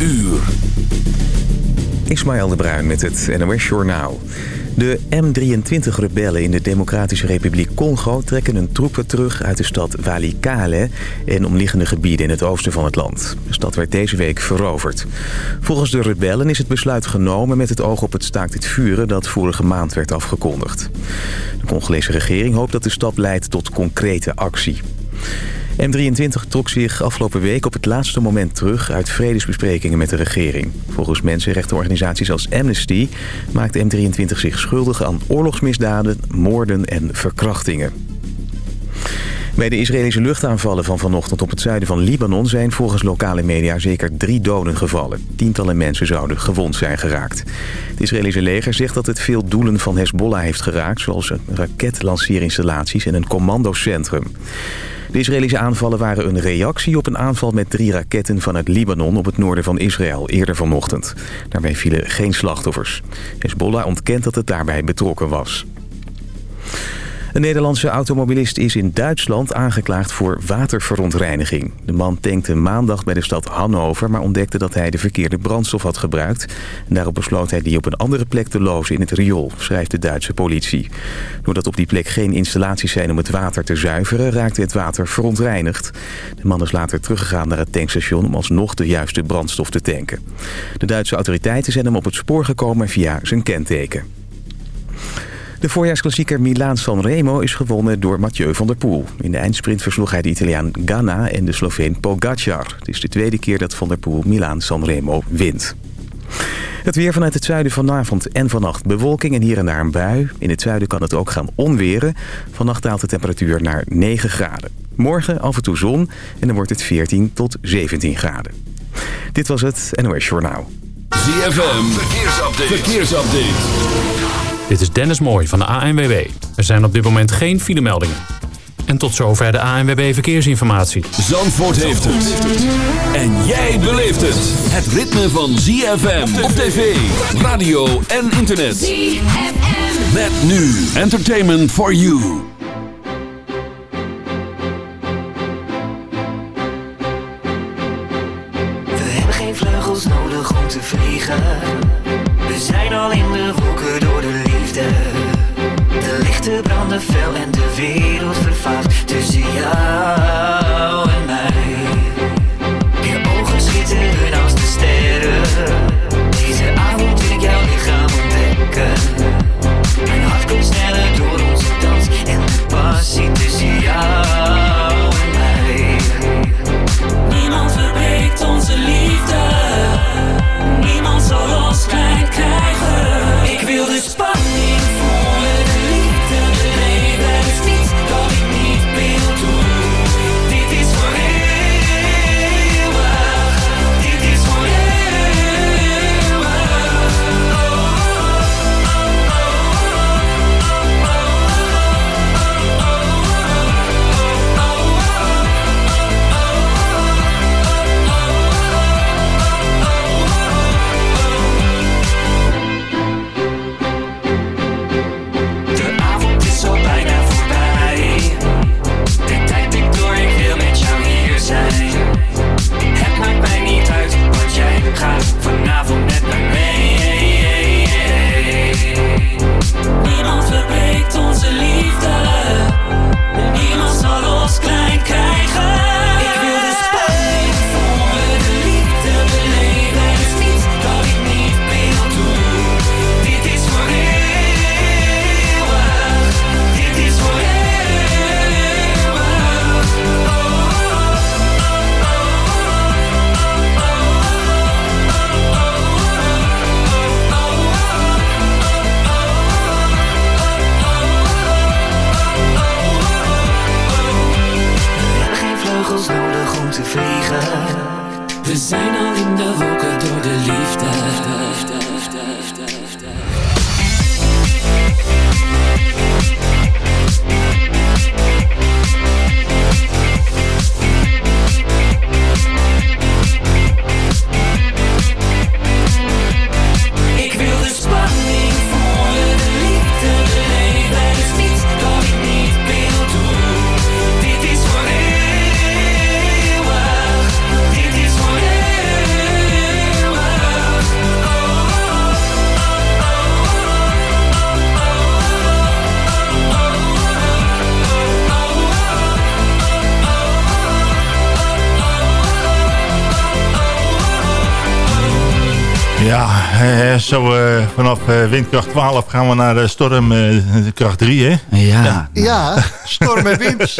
uur. Ismaël de Bruin met het NOS Journaal. De M23-rebellen in de Democratische Republiek Congo trekken hun troepen terug uit de stad Walikale en omliggende gebieden in het oosten van het land. De stad werd deze week veroverd. Volgens de rebellen is het besluit genomen met het oog op het staakt het vuren dat vorige maand werd afgekondigd. De Congolese regering hoopt dat de stap leidt tot concrete actie. M23 trok zich afgelopen week op het laatste moment terug uit vredesbesprekingen met de regering. Volgens mensenrechtenorganisaties als Amnesty maakt M23 zich schuldig aan oorlogsmisdaden, moorden en verkrachtingen. Bij de Israëlische luchtaanvallen van vanochtend op het zuiden van Libanon... zijn volgens lokale media zeker drie doden gevallen. Tientallen mensen zouden gewond zijn geraakt. Het Israëlische leger zegt dat het veel doelen van Hezbollah heeft geraakt... zoals raketlanceerinstallaties en een commandocentrum. De Israëlische aanvallen waren een reactie op een aanval met drie raketten vanuit Libanon op het noorden van Israël eerder vanochtend. Daarbij vielen geen slachtoffers. Hezbollah ontkent dat het daarbij betrokken was. Een Nederlandse automobilist is in Duitsland aangeklaagd voor waterverontreiniging. De man tankte maandag bij de stad Hannover, maar ontdekte dat hij de verkeerde brandstof had gebruikt. En daarop besloot hij die op een andere plek te lozen in het riool, schrijft de Duitse politie. Doordat op die plek geen installaties zijn om het water te zuiveren, raakte het water verontreinigd. De man is later teruggegaan naar het tankstation om alsnog de juiste brandstof te tanken. De Duitse autoriteiten zijn hem op het spoor gekomen via zijn kenteken. De voorjaarsklassieker Milaan-San Remo is gewonnen door Mathieu van der Poel. In de eindsprint versloeg hij de Italiaan Ganna en de Sloveen Pogacar. Het is de tweede keer dat Van der Poel Milaan-San Remo wint. Het weer vanuit het zuiden vanavond en vannacht bewolking en hier en daar een bui. In het zuiden kan het ook gaan onweren. Vannacht daalt de temperatuur naar 9 graden. Morgen af en toe zon en dan wordt het 14 tot 17 graden. Dit was het NOS Journaal. ZFM, verkeersupdate. verkeersupdate. Dit is Dennis Mooij van de ANWB. Er zijn op dit moment geen filemeldingen. En tot zover de ANWB Verkeersinformatie. Zandvoort heeft het. En jij beleeft het. Het ritme van ZFM op tv, radio en internet. ZFM. Met nu Entertainment for You. Lichten branden fel en de wereld zo eh, vanaf eh, windkracht 12 gaan we naar de stormkracht 3, hè? Ja, Ja, storm en wind.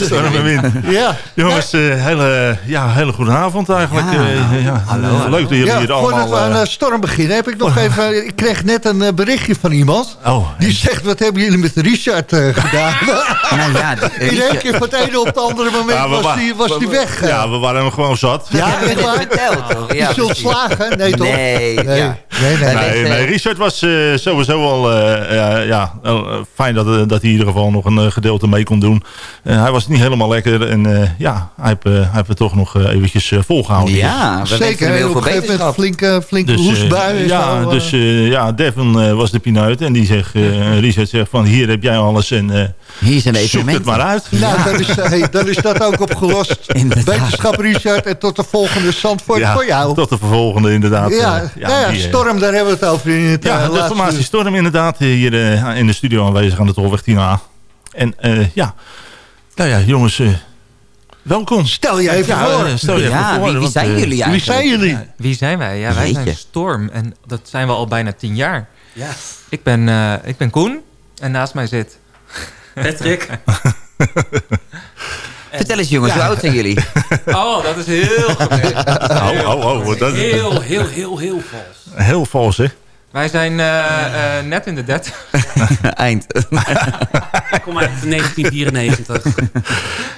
Storm en wind. Ja. Jongens, eh, hele, ja, hele goede avond eigenlijk. Ja. Eh, ja. Hallo, hallo. Leuk dat jullie Ja, hier voordat allemaal... we aan eh, de storm beginnen, heb ik nog even... Ik kreeg net een eh, berichtje van iemand. oh, Die zegt, wat hebben jullie met Richard eh, gedaan? nou ja, de- In één keer van het ene op het andere moment Ja, was wa- die, was die weg. Ja, we waren hem gewoon zat. Ja, echt waar? verteld, Ja, je precies. ontslagen? Nee, toch? Nee, nee, ja. nee. nee. Nee, eh, Richard was eh, sowieso al eh, ja, ja, eh, fijn dat, eh, dat hij in ieder geval nog een eh, gedeelte mee kon doen. Eh, hij was niet helemaal lekker en eh, ja, hij heeft, hij heeft het toch nog eventjes eh, volgehouden. Ja, Zeker, heel op veel een flinke, flinke Dus, hoestbui. ja, zo, dus eh, ja, Devin eh, was de pineut en die zegt, eh, Richard zegt van hier heb jij alles en eh, Hier zijn zoek het maar uit. Nou, dan, is, hey, dan is dat ook opgelost. Wetenschap, Richard. En tot de volgende Zandvoort Ja, voor jou. Tot de vervolgende inderdaad. ja, nou ja, die, eh, storm, daar hebben we het over in het Ja, de laatste formatie uur. Storm inderdaad hier eh, in de studio aanwezig aan de Tolweg 10A. En eh, ja, nou ja jongens, eh, welkom. Stel je even Ja, voor. eh, stel je even voor. wie, wie want, zijn eh, jullie Wie eigenlijk? zijn jullie? Wie zijn wij? Ja, wij zijn. Storm. En dat zijn we al bijna tien jaar. Ja, Ik ben, eh, ik ben Koen. En naast mij zit... Patrick. Vertel eens jongens, hoe oud zijn jullie? Oh, dat is heel gemeen. Oh, oh, oh, wat dat is Heel, heel, heel, heel vals. heel vals hè. Wij zijn eh, eh, net in de 30. Eind. Ik kom uit 1994.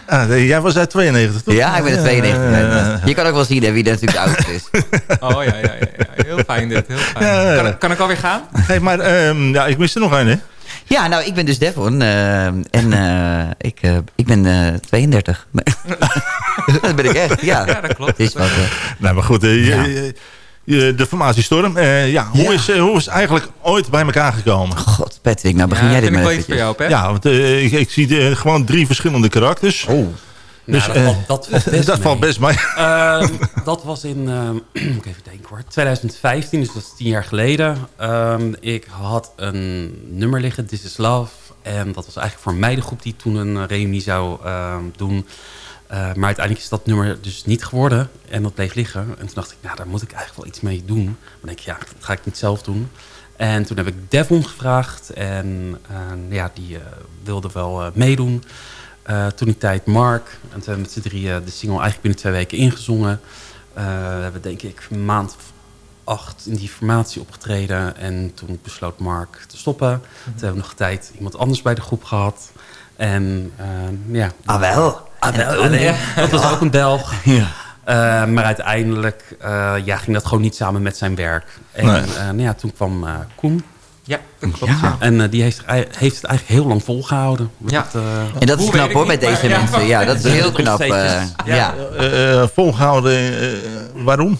Ah, nee, jij was uit 92 toch? Ja, ik ben er 92. Ja, Je kan ook wel zien hè, wie er natuurlijk de oudste is. Oh ja, ja, ja, ja. Heel fijn dit. Heel fijn. Ja, ja. Kan, ik- kan ik alweer gaan? Hey, maar ehm, ja, ik mis er nog een hè. Ja, nou, ik ben dus Devon. eh, en eh, ik, eh, ik ben eh 32. dat ben ik echt, ja. Ja, dat klopt. Het is wat, Nou, maar goed, je- Ja. je- je- de formatie Storm. eh, ja, hoe, Ja. Is, eh, hoe is het eigenlijk ooit bij elkaar gekomen? God, Patrick, nou begin ja, jij dit vind ik voor jou. Ja, want eh, ik, ik zie eh, gewoon drie verschillende karakters. Oh. Dus, nou, dat, eh, valt, dat valt best dat mee. valt best mee. Ehm, dat was in, ehm, moet ik even denken hoor, 2015, dus dat is tien jaar geleden. Ehm, ik had een nummer liggen, This is Love. En dat was eigenlijk voor een meidengroep die toen een reunie zou ehm, doen. Eh, maar uiteindelijk is dat nummer dus niet geworden. En dat bleef liggen. En toen dacht ik, nou daar moet ik eigenlijk wel iets mee doen. Maar dan denk ik, ja, dat ga ik niet zelf doen. En toen heb ik Devon gevraagd. En eh, ja, die eh, wilde wel eh, meedoen. Eh, toen die tijd Mark. En toen hebben we met z'n drieën de single eigenlijk binnen twee weken ingezongen. Eh, we hebben denk ik een maand of acht in die formatie opgetreden. En toen besloot Mark te stoppen. Toen hebben we nog een tijd iemand anders bij de groep gehad. En ja. Ah wel. Ah, dat was ook een Belg. Ja. Eh, maar uiteindelijk eh, ja, ging dat gewoon niet samen met zijn werk. En Nee. eh, nou ja, toen kwam eh, Koen. Ja, klopt. Ja. En die heeft, heeft het eigenlijk heel lang volgehouden. Met Ja. het, eh, En dat is knap hoor, bij deze maar ja. mensen. Ja, dat is heel knap. eh, Ja. ja. Eh, eh, volgehouden, eh, waarom?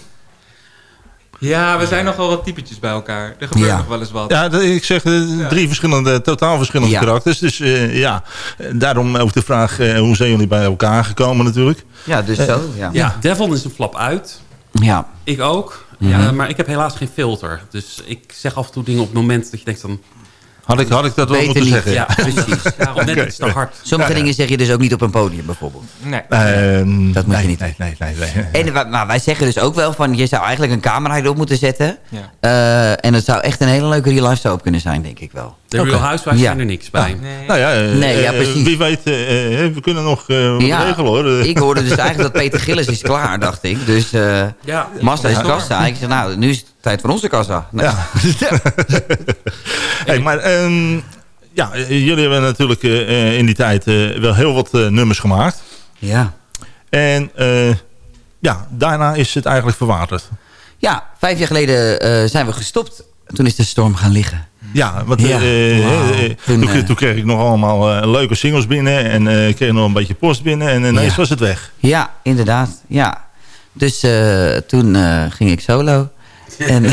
Ja, we zijn nogal wat typetjes bij elkaar. Er gebeurt Ja. nog wel eens wat. Ja, dat- ik zeg eh, drie verschillende, totaal verschillende Ja. karakters. Dus eh, ja, Eh, daarom ook de vraag, eh, hoe zijn jullie bij elkaar gekomen natuurlijk? Ja, dus zo. Ja. ja, Devon is een flap uit. Ja. Ik ook. Ja. Eh, maar ik heb helaas geen filter. Dus ik zeg af en toe dingen op het moment dat je denkt dan... Had ik, had ik dat wel moeten niet. zeggen? Ja, precies. Daarom net Oké. iets te hard. Sommige dingen zeg je dus ook niet op een podium bijvoorbeeld. Nee. Ehm, Dat moet nee, je niet. Nee, nee, nee. nee. En maar wij zeggen dus ook wel van... je zou eigenlijk een camera erop moeten zetten. Ja. Eh, en het zou echt een hele leuke real life soap kunnen zijn, denk ik wel. De Real Housewives Ja. zijn er niks bij. Nee. Nou ja, eh, Nee, ja, eh, precies. wie weet, we kunnen nog eh, regelen hoor. Ik hoorde dus eigenlijk dat Peter Gillis is klaar, dacht ik. Dus eh Ja, massa is kassa. Ik zeg, nou, nu is het tijd voor onze kassa. Ja. hey, maar ehm, ja, eh, jullie hebben natuurlijk eh, in die tijd eh, wel heel wat nummers gemaakt. ja. En ja, daarna is het eigenlijk verwaterd. Ja, vijf jaar geleden zijn we gestopt. Toen is de storm gaan liggen. Ja, want Ja. Toen, toen, toen kreeg ik nog allemaal leuke singles binnen. En ik kreeg nog een beetje post binnen. En ineens Ja. was het weg. Ja, inderdaad. Ja. Dus toen ging ik solo. En,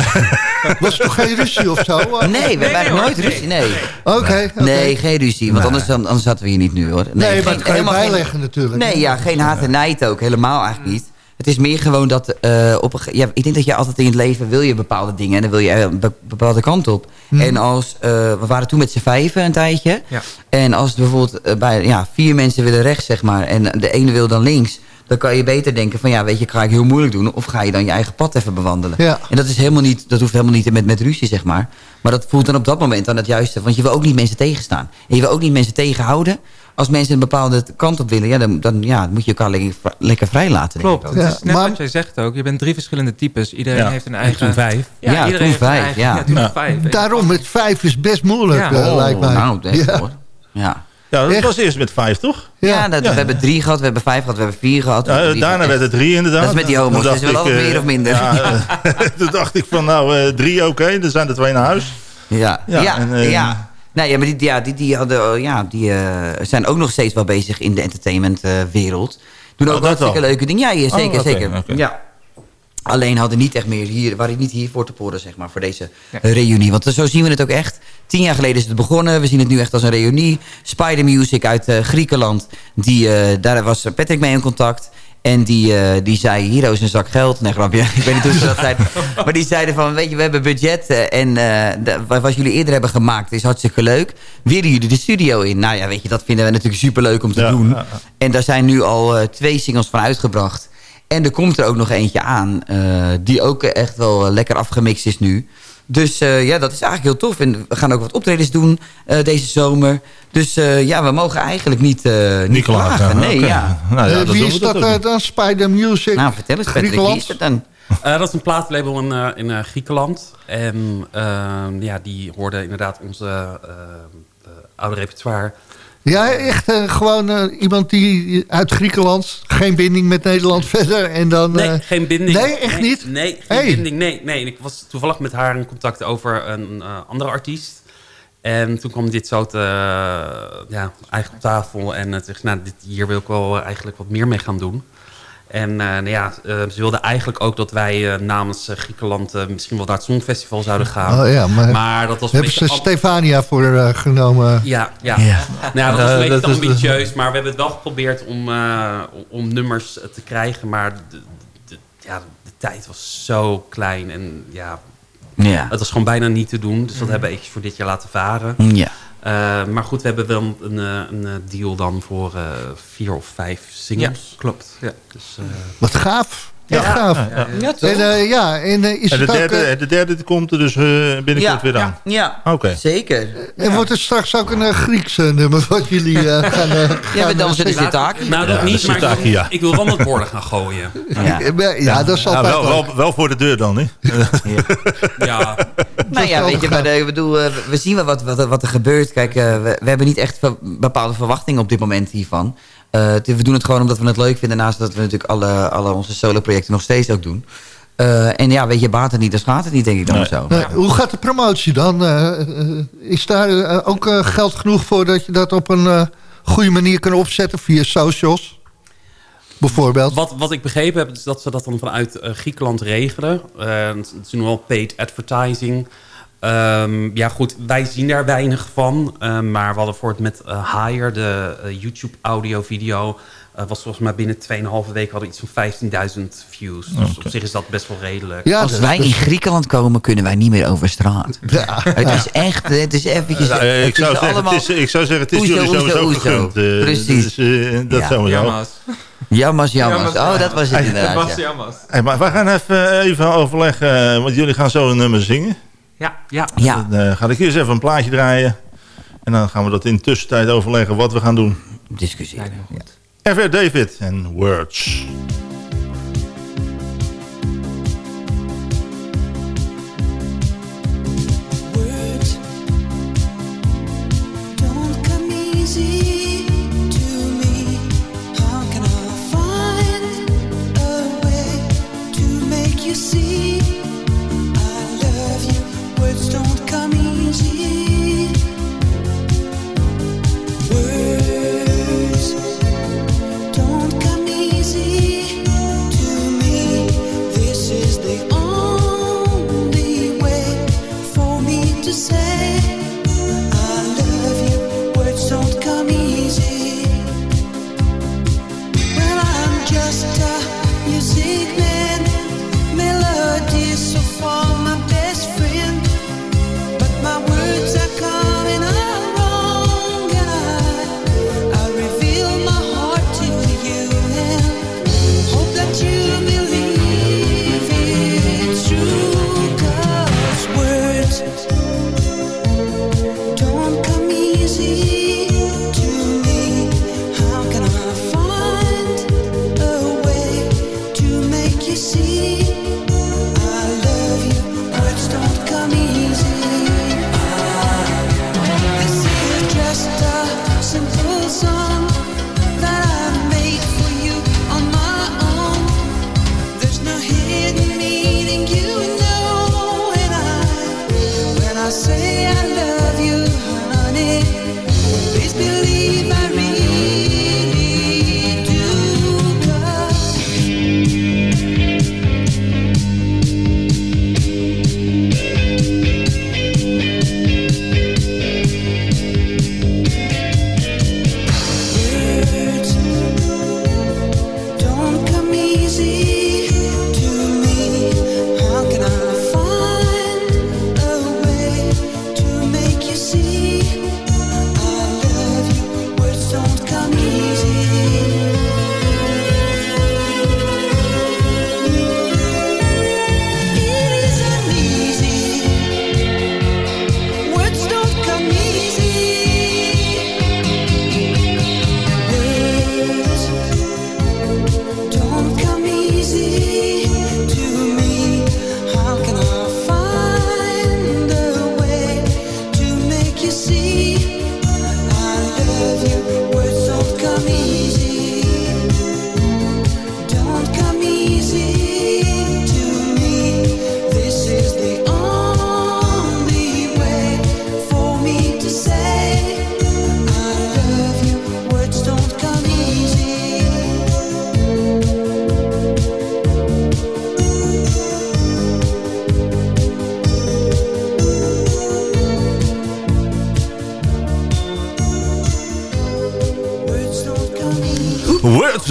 Was toch geen ruzie of zo? Nee, we hebben nooit ruzie. Nee. oké. nee, geen ruzie. Want anders, dan, anders zaten we hier niet nu hoor. Nee, maar geen- dat kan je helemaal geen- bijleggen natuurlijk. Nee, ja, geen haat en nijd ook. Helemaal eigenlijk niet. Het is meer gewoon dat... eh, op een, ja, ik denk dat je altijd in het leven wil je bepaalde dingen. En dan wil je een be- bepaalde kant op. En als... eh, we waren toen met z'n vijven een tijdje. Ja. En als het bijvoorbeeld eh, bij ja, vier mensen willen rechts, zeg maar... en de ene wil dan links... Dan kan je beter denken van ja, weet je, ga ik heel moeilijk doen. Of ga je dan je eigen pad even bewandelen. Ja. En dat, is helemaal niet, dat hoeft helemaal niet met, met ruzie, zeg maar. Maar dat voelt dan op dat moment dan het juiste. Want je wil ook niet mensen tegenstaan. En je wil ook niet mensen tegenhouden. Als mensen een bepaalde kant op willen, ja, dan, dan ja, moet je elkaar lekker, lekker vrij laten. denk ik Klopt, het net wat jij zegt ook. Je bent drie verschillende types. Iedereen Ja. heeft een En eigen... toen vijf. Ja, iedereen toen heeft vijf, eigen- ja. toen Ja. vijf. Daarom, met vijf is best moeilijk, Ja. eh, Oh, lijkt mij. Nou, ja. hoor. Ja. Ja, dat Echt? was eerst met vijf, toch? Ja, Ja. dat, Ja. we hebben drie gehad, we hebben vijf gehad, we hebben vier gehad. we hebben daarna gehad. werd het drie inderdaad. Dat is met die homo's, dus dacht wel eh, meer of minder. Ja, eh, toen dacht ik van nou, eh, drie oké, dan zijn er twee naar huis. Ja, Ja, ja, eh, Nee, ja, maar die, ja, die, die, hadden, oh, ja, die eh, zijn ook nog steeds wel bezig in de entertainmentwereld. Doen ook Oh, dat hartstikke leuke dingen. Ja, ja, zeker, Oh, zeker. Ja. Alleen hadden niet echt meer hier, waren niet hier voor te poren, zeg maar, voor deze reunie. Want zo zien we het ook echt. Tien jaar geleden is het begonnen. We zien het nu echt als een reunie. Spider Music uit eh, Griekenland. Die, eh, daar was Patrick mee in contact. En die, eh, die zei, hier is een zak geld. Nee, grapje. Ik weet niet hoe ze dat zeiden. Maar die zeiden van, weet je, we hebben budget. en wat jullie eerder hebben gemaakt is hartstikke leuk. Willen jullie de studio in? Nou ja, weet je, dat vinden we natuurlijk superleuk om te Ja, doen. En daar zijn nu al twee singles van uitgebracht. En er komt er ook nog eentje aan. eh, die ook echt wel eh, lekker afgemixt is nu. Dus eh, ja, dat is eigenlijk heel tof. En we gaan ook wat optredens doen eh, deze zomer. Dus eh, ja, we mogen eigenlijk niet, eh niet, Niet klagen. klagen. Nee, ja. Nou ja, dat wie is dat eh, dan? Spider Music? Nou, vertel eens Patrick, wie Griekenland? is dat dan? Eh, dat is een plaatlabel in, eh, in eh, Griekenland. En ehm, ja, die hoorde inderdaad onze oude repertoire. Ja, echt eh, gewoon eh, iemand die uit Griekenland, geen binding met Nederland verder. En dan, Nee, eh, geen binding. nee, echt nee, niet? Nee, geen Hey. binding. Nee, nee. En ik was toevallig met haar in contact over een andere artiest. En toen kwam dit zo te, ja, eigenlijk op tafel. En het zegt, nou, dit, hier wil ik wel eigenlijk wat meer mee gaan doen. En eh, nou ja, eh, ze wilden eigenlijk ook dat wij eh, namens Griekenland eh, misschien wel naar het Songfestival zouden gaan. Oh ja, maar, Maar dat was een hebben ze Stefania voor eh, genomen? Ja, ja. Ja. Nou, ja, dat was een beetje is- ambitieus, maar we hebben het wel geprobeerd om, eh, om nummers te krijgen. Maar de, de- ja, de tijd was zo klein en ja, Ja. het was gewoon bijna niet te doen. Dus dat hebben we eventjes voor dit jaar laten varen. ja. Eh, maar goed, we hebben wel een, eh, een eh, deal dan voor eh, vier of vijf singles. klopt. Ja. Dus, eh, Wat gaaf. Ja, gaaf. En eh, ja, en eh, is En de het derde, eh, de derde komt er dus eh, binnenkort ja, weer aan. ja, Oké. zeker. en wordt het straks ook een uh, Grieks nummer wat jullie eh, gaan... eh, Ja, we de eh, sitaki. nou, dat Ja, niet, maar ik wil, shiitake, ja. ik wil wel wat woorden gaan gooien. Ja. Ja, dat is Ja, altijd wel, wel, wel voor de deur dan, hè? Ja, Nou ja, weet je, maar ik bedoel, we zien wel wat, wat, wat er gebeurt. Kijk, we, we hebben niet echt bepaalde verwachtingen op dit moment hiervan. Eh, het- we doen het gewoon omdat we het leuk vinden. Naast dat we natuurlijk alle, alle onze solo-projecten nog steeds ook doen. Eh, en ja, weet je, baat het niet, dan schaadt het niet, denk ik dan Nee. of zo. Nee, Hoe gaat de promotie dan? Eh, eh, is daar ook geld genoeg voor dat je dat op een eh, goede manier kan opzetten via socials? Bijvoorbeeld. Wat, wat ik begrepen heb, is dat ze dat dan vanuit Griekenland regelen. Eh, het is nu wel paid advertising. Ehm, ja goed, wij zien daar weinig van. Maar we hadden voor het met Hire, de YouTube audio-video... eh, was volgens mij binnen 2,5 weken hadden iets van 15.000 views. Dus op zich is dat best wel redelijk. Ja, Als dat- wij dat- in Griekenland komen, kunnen wij niet meer over straat. Ja. Het is echt, het is eventjes... Het ik, zou is zeggen, allemaal het is, ik zou zeggen, het is Oezo, jullie sowieso oezo. gegund. eh, Precies. Dus, eh, dat Ja. sowieso. Jammas. jammers, jammers. Jammers, Oh, dat was het Het inderdaad. was ja. jammas. Hey, maar we gaan even, even overleggen, want jullie gaan zo een nummer zingen. Ja, ja. Ja, Dan eh, ga ik eerst even een plaatje draaien. En dan gaan we dat in de tussentijd overleggen wat we gaan doen. discussiëren. Ja, FR David Words. Words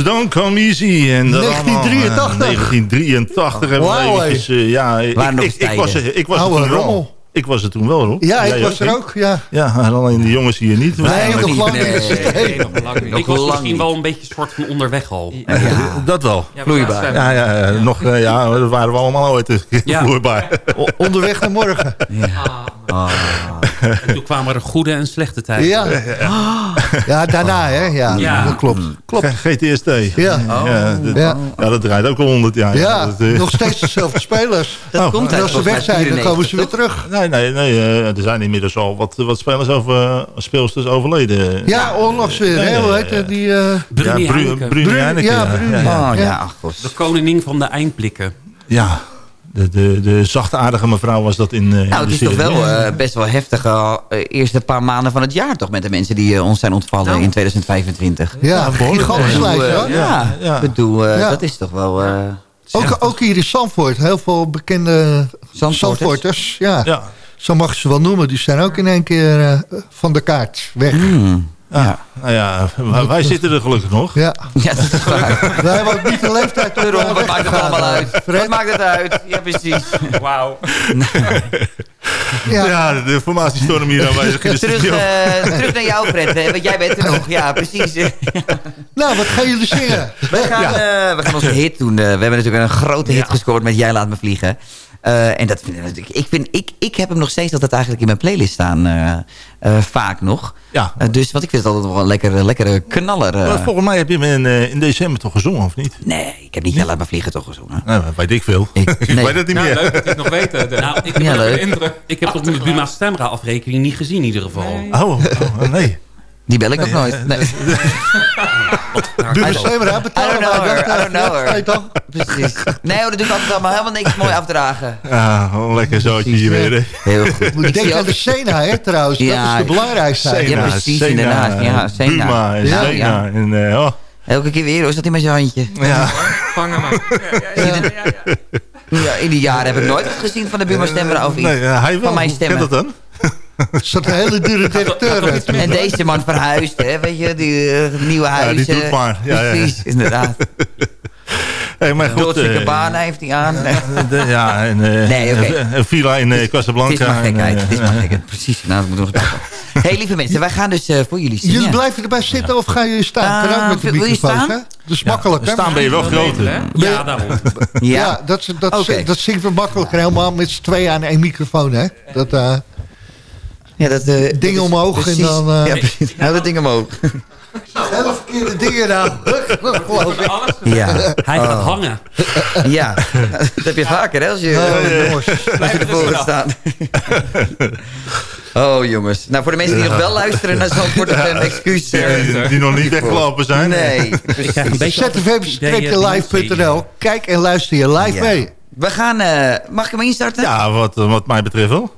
Don't Come Easy. En dat 1983. allemaal, eh, 1983 hebben we Wauw, eventjes... eh, ja, ik, ik, ik, was, er- ik was er Oude toen wel. rommel. Ik was er toen wel, hoor. Ja, ik Jij was er ook. Ja. Ja, alleen de jongens hier niet. Nee, nog lang niet. Nee, nog lang niet. Nog Ik was misschien niet. wel een beetje een soort van onderweg al. Ja. Dat wel. Ja, Vloeibaar. Ja, ja, ja, nog, eh, ja, dat waren we allemaal ooit een keer Ja. vloeibaar. Onderweg naar morgen. Ah. En toen kwamen er goede en slechte tijden. Ja. ja, daarna hè. Ja, Ja. dat klopt. Klopt. GTST. Ja. Ja, dat, Ja. ja, dat draait ook al 100 jaar. Ja, Dat, eh, nog steeds dezelfde spelers. Dat Oh, komt En als ze weg zijn, dan komen ze weer 94, terug. Nee, nee, nee. eh, er zijn inmiddels al wat, wat spelers over, speelsters overleden. Ja, onlangs weer. Ja, hè? ja, Hoe ja, heet ja. het? Die, eh, Bruni ja, Bru- Heineken. Bruni Bruni, Heineken, ja, ja, Bruni. ja, ja. Oh Ja. ja, ach, gos. De koningin van de eindblikken. Ja, de, de, de zachtaardige mevrouw was dat in, eh, in Nou, het de is toch wel eh, best wel heftig uh, eerste paar maanden van het jaar toch met de mensen die ons zijn ontvallen Nou. in 2025. ja, gigantisch ja. ja, Ja. ik bedoel, eh, Ja. dat is toch wel... eh Ook, ook hier in Zandvoort. Heel veel bekende Zandvoorters. Zandvoorters. Ja. Ja, Zo mag je ze wel noemen. Die zijn ook in één keer eh, van de kaart weg. hmm, ja. Ja. Nou ja, wij, wij zitten er gelukkig nog. Ja. ja, dat is waar. Wij hebben ook niet de leeftijd op Daarom, wat maakt het allemaal eh, uit? Wat Fred. maakt het uit? Ja, precies. Wauw. Ja. Ja, de formatiestorm hier aanwezig in de terug, studio. eh, terug naar jou, Fred. hè, Want jij bent er nog. Ja, precies. Nou, wat gaan jullie zingen? We gaan, eh, we gaan onze hit doen. Eh, we hebben natuurlijk een grote hit gescoord met Jij Laat Me Vliegen. Eh, en dat vind ik. Ik, vind, ik, ik heb hem nog steeds altijd eigenlijk in mijn playlist staan. eh, eh, vaak nog. Ja. Dus wat ik vind het altijd wel een lekkere, lekkere knaller. eh. Maar volgens mij heb je hem in, eh, in december toch gezongen, of niet? nee, ik heb niet Laat Me Vliegen toch gezongen. Nou, dat weet ik veel. Ik- Ik, nee. weet het niet Nou, meer. leuk dat je het nog weet. Nou, ik heb, Ja, leuk. indruk, ik heb op de Buma Stemra afrekening niet gezien in ieder geval. Oh, oh, nee. Die bel ik ook nooit. Nee. I betalen don't know wij her, dat? I don't know her. Je toch? Precies. Nee, hoor, dat doe ik altijd allemaal helemaal niks mooi afdragen. Ja, lekker zootje hier weer. hè. Heel goed. Moet Ik denken aan de Sena, hè, trouwens. Ja, dat is de belangrijkste. Sena. Ja, precies, Sena, inderdaad. Ja, Sena. Buma en Ja, Sena. ja. En, eh, oh, Elke keer weer, hoor, zat hij met zijn handje. ja. Vangen maar. Ja, ja, ja, ja, in die jaren heb ik nooit wat gezien van de Buma Stemra of iets. Nee, eh, hij wel. Van mijn Hoe stemmen. kent dat dan? Er zat een hele dure directeur. En deze man verhuisd, hè, weet je, die eh, nieuwe Ja, huizen. die doet maar. Ja, ja. Precies, inderdaad. Hey, maar goed, Dolce eh, Gabbana heeft hij aan. De- ja, en, eh, Nee, oké. een- villa in Het Casablanca. is maar gekheid, het is maar gekheid. Precies, nou, dat moeten we nog hey, lieve mensen, wij gaan dus eh, voor jullie zingen. Jullie blijven erbij zitten of gaan jullie staan? Kan ook met de wil je staan? hè? Dat is makkelijk, hè? Staan ben je wel groter. hè? Ja, daarom. Ja, Ja, dat, dat, dat zingt wel makkelijker helemaal met z'n tweeën aan één microfoon, hè? Dat, eh, ja dat... eh, Ding dat omhoog en precies. dan, eh, Ja, precies. Hou dat ding omhoog. hele verkeerde dingen nou. Alles Ja, Hij gaat hangen. ja. dat heb je vaker, hè, als je, Oh, jongens. als je ervoor gaat staan. Oh, jongens. Nou, voor de mensen die nog wel luisteren naar Zandvoort FM, excuus. eh, Die, die nog niet weggelopen zijn. Nee, zfm-live.nl. Kijk en luister je live Ja. mee. We gaan... eh, mag ik hem instarten? Ja, wat, wat mij betreft wel.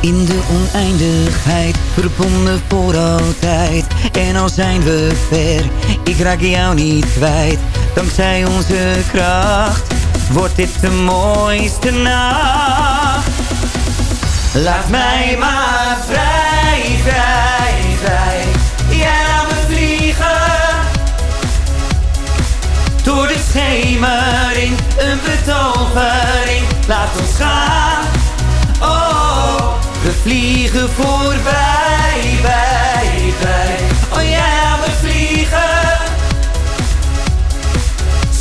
In de oneindigheid, verbonden voor altijd. En al zijn we ver, ik raak jou niet kwijt. Dankzij onze kracht, wordt dit de mooiste nacht. Laat mij maar vrij, vrij, vrij. Jij laat me vliegen. Door de schemering, een betovering. Laat ons gaan. Oh, we vliegen voorbij, bij, bij. Oh, laat me vliegen.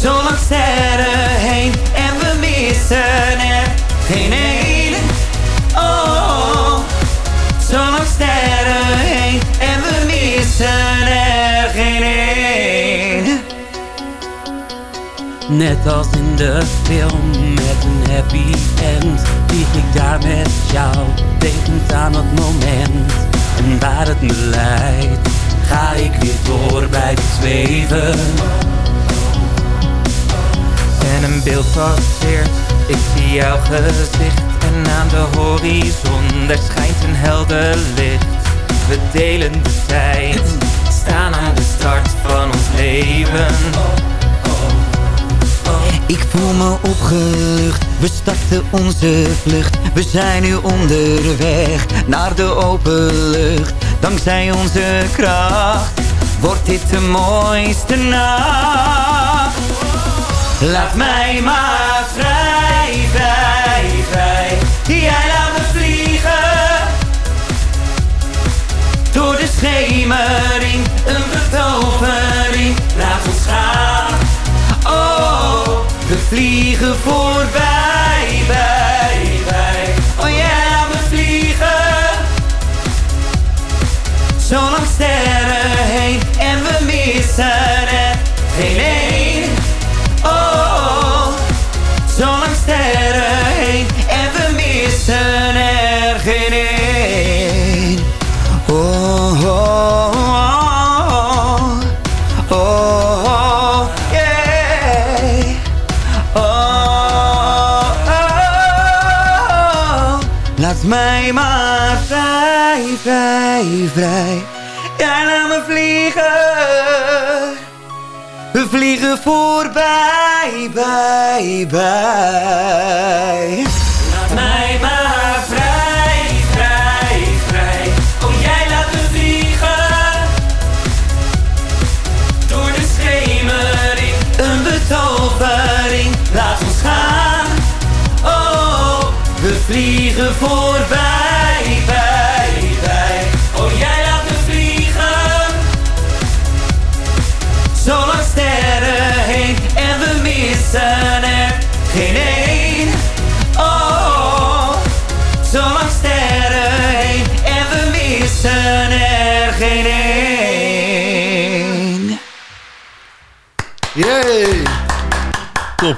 Zo lang sterren heen en we missen er geen één. Oh, zo lang sterren heen en we missen er geen één. Net als in de film met een happy end Vlieg ik daar met jou. Tegen aan dat moment En waar het me Ga ik weer door bij het zweven. En een beeld passeert. Ik zie jouw gezicht En aan de horizon. Daar schijnt een helder licht. We delen de tijd. Staan aan de start van ons leven Ik voel me opgelucht, we starten onze vlucht. We zijn nu onderweg naar de open lucht. Dankzij onze kracht wordt dit de mooiste nacht. Laat mij maar vrij, vrij, vrij. Jij laat me vliegen. Door de schemering, een betovering. Vliegen voorbij, vrij. Ja, laat me vliegen. We vliegen voorbij, bij, bij. Laat mij maar vrij, vrij, vrij. Oh, jij laat me vliegen. Door de schemering, Een betovering, laat ons gaan. Oh, we vliegen voorbij,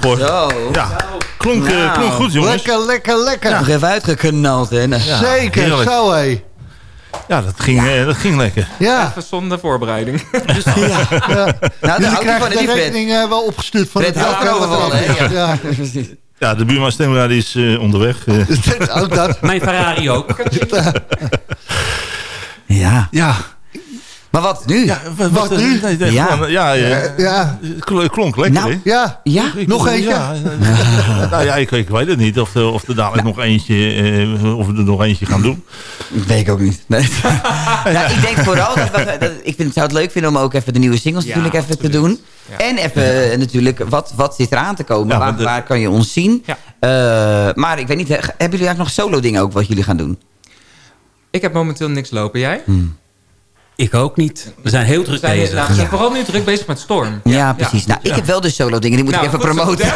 hoor. Zo. Ja, klonk, eh, Nou, klonk goed jongens. Lekker, lekker, lekker. Nog even uitgeknald, hè. Zeker, heerlijk. zo hé. Ja, dat ging, eh, dat ging lekker. Ja. Even zonder voorbereiding. Dus, ja. ja. Nou, van, krijgen de rekening eh, wel opgestuurd van Fred het. Ja. Ja, de buurman Stemra die is eh, onderweg. Ook dat. Mijn Ferrari ook. Ja. ja. Maar wat nu? ja wat, Wat nu? Nee, nee, Ja. gewoon, ja, eh, Ja, kl- klonk lekker Nou, hè? ja. Ja? Ik nog eentje? Ja, eh, nou ja, ik, ik weet het niet of, er- of er dadelijk nog eentje, eh, of we er nog eentje gaan doen. Weet ik ook niet. Nee. nou, ik denk vooral dat, we, dat ik vind, zou het leuk vinden om ook even de nieuwe singles Ja, natuurlijk even absoluut. te doen. Ja. En even eh, natuurlijk, wat, wat zit eraan te komen? Ja, waar, maar de- waar kan je ons zien? Ja. Eh, maar ik weet niet, hebben jullie eigenlijk nog solo dingen ook wat jullie gaan doen? Ik heb momenteel niks lopen. Jij? Ik ook niet. We zijn heel druk zijn, bezig. nou, we zijn vooral nu druk bezig met Storm. Ja, precies. nou, ik heb wel dus solo dingen, die moet Nou, ik even goed zo. promoten.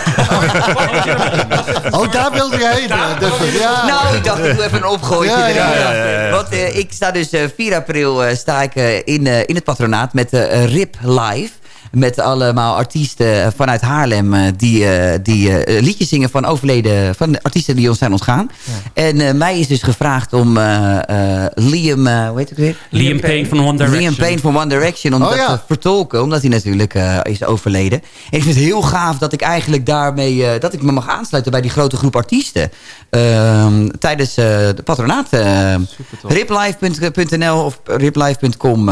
Oh, daar wilde heen. eh, dus, ja. Nou, ik dacht, ik doe even een opgooitje Ja, erin. ja, ja, ja, ja. Want eh, ik sta dus eh, 4 april eh, sta ik, in, eh, in het patronaat met RIP Live. Met allemaal artiesten vanuit Haarlem eh, die, eh, die eh, liedjes zingen van overleden van artiesten die ons zijn ontgaan. En eh, mij is dus gevraagd om eh, eh, Liam, eh, hoe heet het weer? Liam Payne van One Direction. Liam Payne van One Direction. Om Oh, dat ja. te vertolken. Omdat hij natuurlijk eh, is overleden. En ik vind het heel gaaf dat ik eigenlijk daarmee... eh, dat ik me mag aansluiten bij die grote groep artiesten. Ehm, tijdens eh, de patronaat. eh riplive.nl of riplive.com.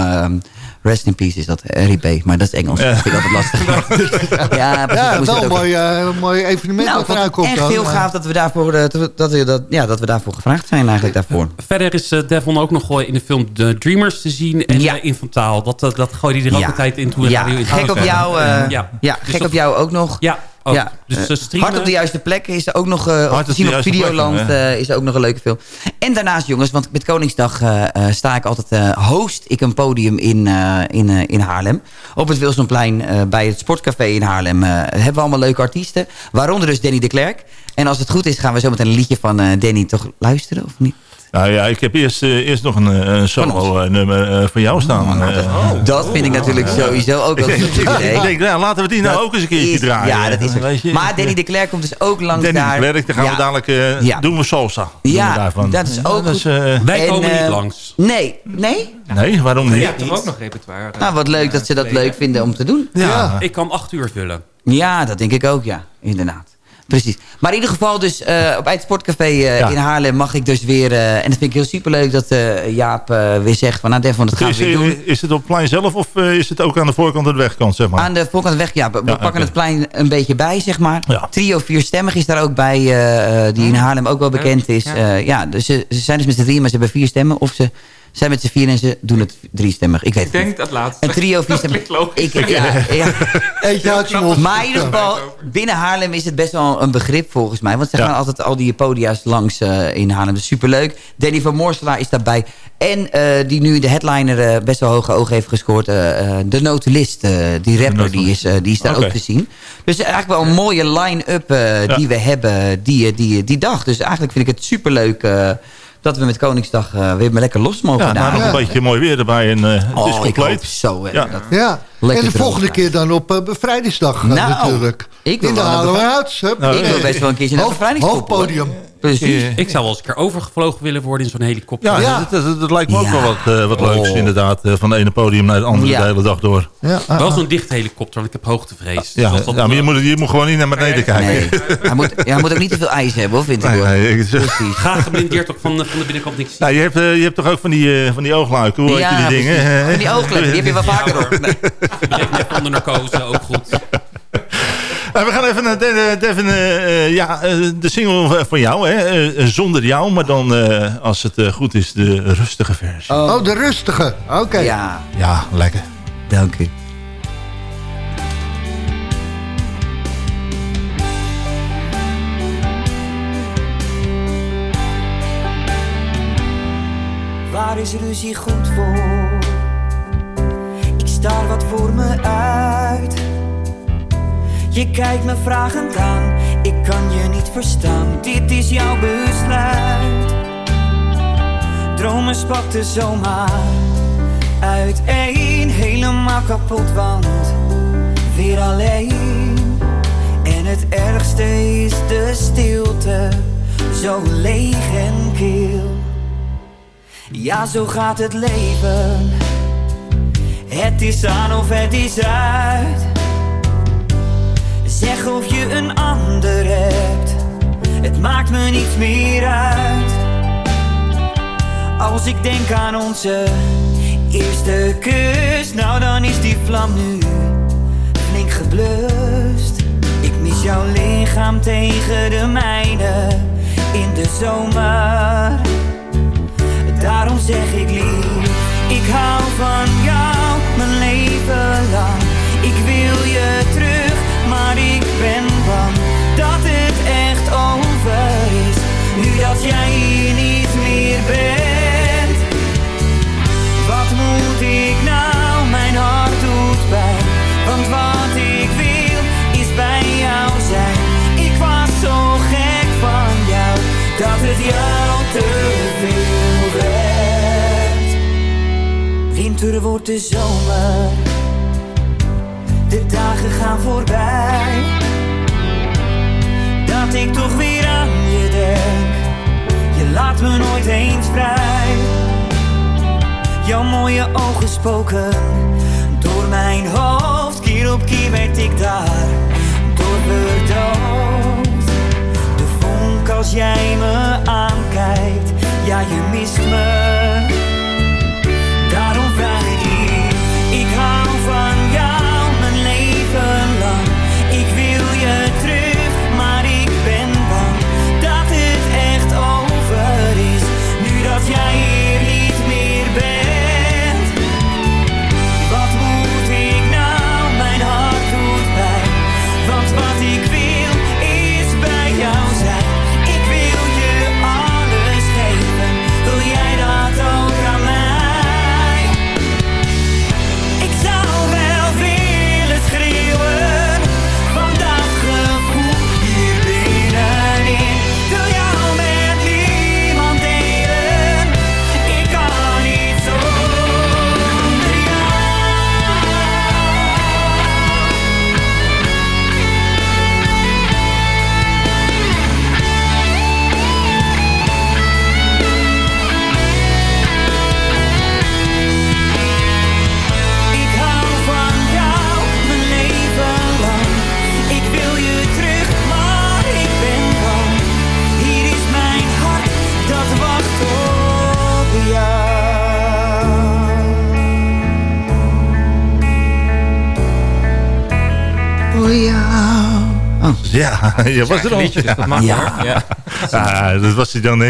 rest in peace is dat. eh, RIP. Maar dat is Engels. Dat vind ik altijd lastig. ja, precies. Ja, wel ik een ook- mooi, eh, mooi evenement nou, dat ik eruit het komt. echt dan. heel Eh, gaaf dat we daarvoor, eh, dat, dat, we dat, ja, dat we daarvoor gevraagd zijn eigenlijk daarvoor. Verder is Devon ook nog in de film The Dreamers te zien. En Ja. ja. Infantaal. Dat, dat, dat gooide hij er ook Ja. altijd in toen Ja, gek op jou, eh, ja. ja, Dus gek dat- op jou ook nog. Ja, ook. Ja. Dus Eh, streamen. Hart op de juiste plek is ook nog, eh, op zien op juiste plek, Videoland. ja. eh, is ook nog een leuke film. En daarnaast jongens, want met Koningsdag eh, sta ik altijd, host ik een podium in, in, in Haarlem. Op het Wilsonplein bij het Sportcafé in Haarlem hebben we allemaal leuke artiesten. Waaronder dus Danny de Klerk. En als het goed is, gaan we zo meteen een liedje van Danny toch luisteren, of niet? Nou ja, ik heb eerst, eh, eerst nog een, eh, een solo-nummer van jou staan. Eh, Dat vind ik natuurlijk sowieso ook wel een goed idee. ik denk, nou, laten we die nou Dat ook eens een keertje is- draaien. Ja, dat is. Weet je? Maar Danny de Klerk komt dus ook langs Danny daar. de Klerk, dan gaan Ja. we dadelijk, eh, Ja. doen we salsa. We Ja, daarvan. dat is ook eh, Wij En, komen eh, niet langs. Nee, nee? nee, waarom Je niet? hebt toch ook nog repertoire? Nou, wat leuk dat ze dat leuk vinden om te doen. Ja. Ik kan acht uur vullen. Ja, dat denk ik ook, ja. Inderdaad. Precies. Maar in ieder geval dus eh, op het Sportcafé eh, Ja. in Haarlem mag ik dus weer... eh, en dat vind ik heel superleuk dat eh, Jaap weer zegt van... Nou, Devon, dat gaan we weer doen. is het op het plein zelf of eh, is het ook aan de voorkant en de wegkant, zeg maar? Aan de voorkant weg, ja. We Ja, pakken het plein een beetje bij, zeg maar. Ja. Trio vierstemmig is daar ook bij, eh, eh, die in Haarlem ook wel bekend is. Ja dus ze, ze zijn dus met z'n drieën, maar ze hebben vier stemmen. Of ze zijn met z'n vier en ze doen het driestemmig. Ik weet Ik niet. denk dat laatste. Een trio vierstemmig. klinkt logisch. Ik, ja, ja. Mond. Maar in ieder geval, binnen Haarlem is het best wel een begrip volgens mij. Want ze Ja. gaan altijd al die podia's langs eh, in Haarlem. Dat is superleuk. Danny van Moorselaar is daarbij. En eh, die nu de headliner eh, best wel hoge ogen heeft gescoord. eh, eh, de Notulist, eh, die rapper, die is, die is daar ook te zien. Dus eigenlijk wel een mooie line-up eh, Ja. die we hebben die, die, die dag. Dus eigenlijk vind ik het superleuk eh dat we met Koningsdag eh, weer maar lekker los mogen Ja, nou, nog een beetje mooi weer erbij en eh, het is Oh, ik hoop compleet. zo. hè, Ja. dat- Ja, Lekker en de volgende keer dan op eh, bevrijdingsdag eh, Nou, natuurlijk. ik wil In de. Nou, ik wil best wel een keertje naar hoor. Hoofdpodium. Precies. Ik zou wel eens een keer overgevlogen willen worden in zo'n helikopter. Ja, Ja. Dat, dat, dat lijkt me ook Ja. wel wat, eh, wat leuks Oh. inderdaad. eh, van de ene podium naar het andere Ja. de hele dag door. Ja, ah, Wel ah. zo'n dicht helikopter, want ik heb hoogtevrees. Ja, Dus maar je moet, je moet gewoon niet naar beneden kijken. Nee. hij, moet, ja, hij moet ook niet te veel ijs hebben, hoor, vind ik. Nee, nee, ik-. Graag geblindeerd ook van, de- van de binnenkant niks zien. Nou, je, hebt, eh, je hebt toch ook van die, eh, van die oogluiken, hoe heet je die dingen? precies. Eh, Van die oogkleppen, die heb je wel vaker op. Nee. Net onder narcose, ook goed. Nou, we gaan even naar De- Devin, eh, eh, ja, eh, de single van jou, hè? eh, zonder jou, maar dan, eh, als het eh, goed is, de rustige versie. Oh, de rustige. Oké. Ja, Ja, lekker. dank u. Waar is ruzie goed voor? Wat voor me uit. Je kijkt me vragend aan, ik kan je niet verstaan. Dit is jouw besluit. Dromen spakten zomaar uiteen, helemaal kapot, want weer alleen. En het ergste is de stilte, zo leeg en kil. Ja, zo gaat het leven. Het is aan of het is uit. Zeg of je een ander hebt. Het maakt me niets meer uit. Als ik denk aan onze eerste kus, nou dan is die vlam nu flink geblust. Ik mis jouw lichaam tegen de mijne in de zomer. Daarom zeg ik lief, ik hou van jou Ik wil je terug, maar ik ben bang dat het echt over is. Nu dat jij hier niet meer bent. Wat moet ik nou, mijn hart doet pijn. Want wat ik wil, is bij jou zijn. Ik was zo gek van jou, dat het jou te veel Winter wordt de zomer, de dagen gaan voorbij. Dat ik toch weer aan je denk, je laat me nooit eens vrij. Jouw mooie ogen spoken door mijn hoofd. Keer op keer werd ik daar door verdoofd. De vonk als jij me aankijkt, ja je mist me. Ik hou je was er al. liedje, dus dat mag Ja. Ja. Ja, dat was hij dan, hè.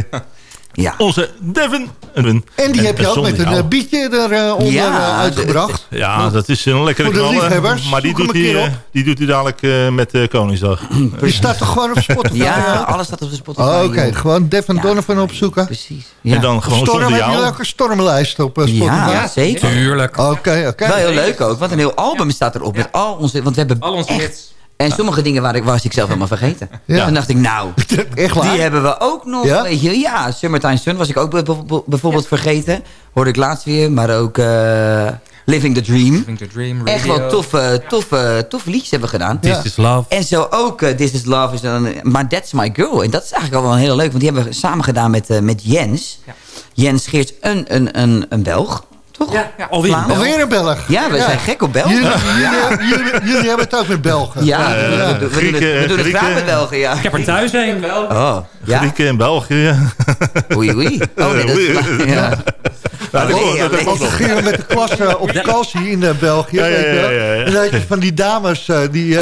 Ja. Onze Devin. En die heb je ook met een jou. eh, bietje eronder Ja, eh, uitgebracht. Ja, dat is een lekkere Voor de knal, hè. liefhebbers, Maar die doet hij, eh, die doet hij dadelijk eh, met eh, Koningsdag. Die staat toch gewoon op Spotify? Ja, alles staat op de Spotify. Oh, Oké, gewoon Devin Ja. Donovan opzoeken. Precies. Ja. En dan gewoon Storm, zonder heb je jou. ook een stormlijst op eh, Spotify? ja, zeker. Tuurlijk. Oké, oké. Wel heel leuk ook, want een heel album staat erop met al onze... Want we hebben Al onze echt- hits. En sommige dingen waar ik, was ik zelf helemaal vergeten. Ja. Toen dacht ik, nou, Echt waar? die hebben we ook nog. Ja? Weet je, ja, Summertime Sun was ik ook bijv- bijvoorbeeld vergeten. Hoorde ik laatst weer, maar ook eh, Living the Dream. Living the Dream, Echt wel toffe, toffe, toffe liedjes hebben we gedaan. This is love. En zo ook eh, This Is Love is dan... Maar That's My Girl. En dat is eigenlijk al wel heel leuk. Want die hebben we samen gedaan met, eh, met Jens. Ja. Jens Geerts, een, een, een, een Belg. Toch? Ja, ja. Alweer. Vlaams. Alweer een Belg. Ja, we zijn gek op Belgen. Jullie, jullie, jullie, jullie hebben het ook met Belgen. Ja, we- doen het, Grieken, we doen het graag met Belgen, ja. Ik heb er thuis een. Oh, ja. Grieken en België. Oei, oei. Oh, nee, dat is... Ja. Ja, dat Nee, dat gingen met de klas eh, op vakantie in eh, België. Ja, ja. En dan had je van die dames, eh, die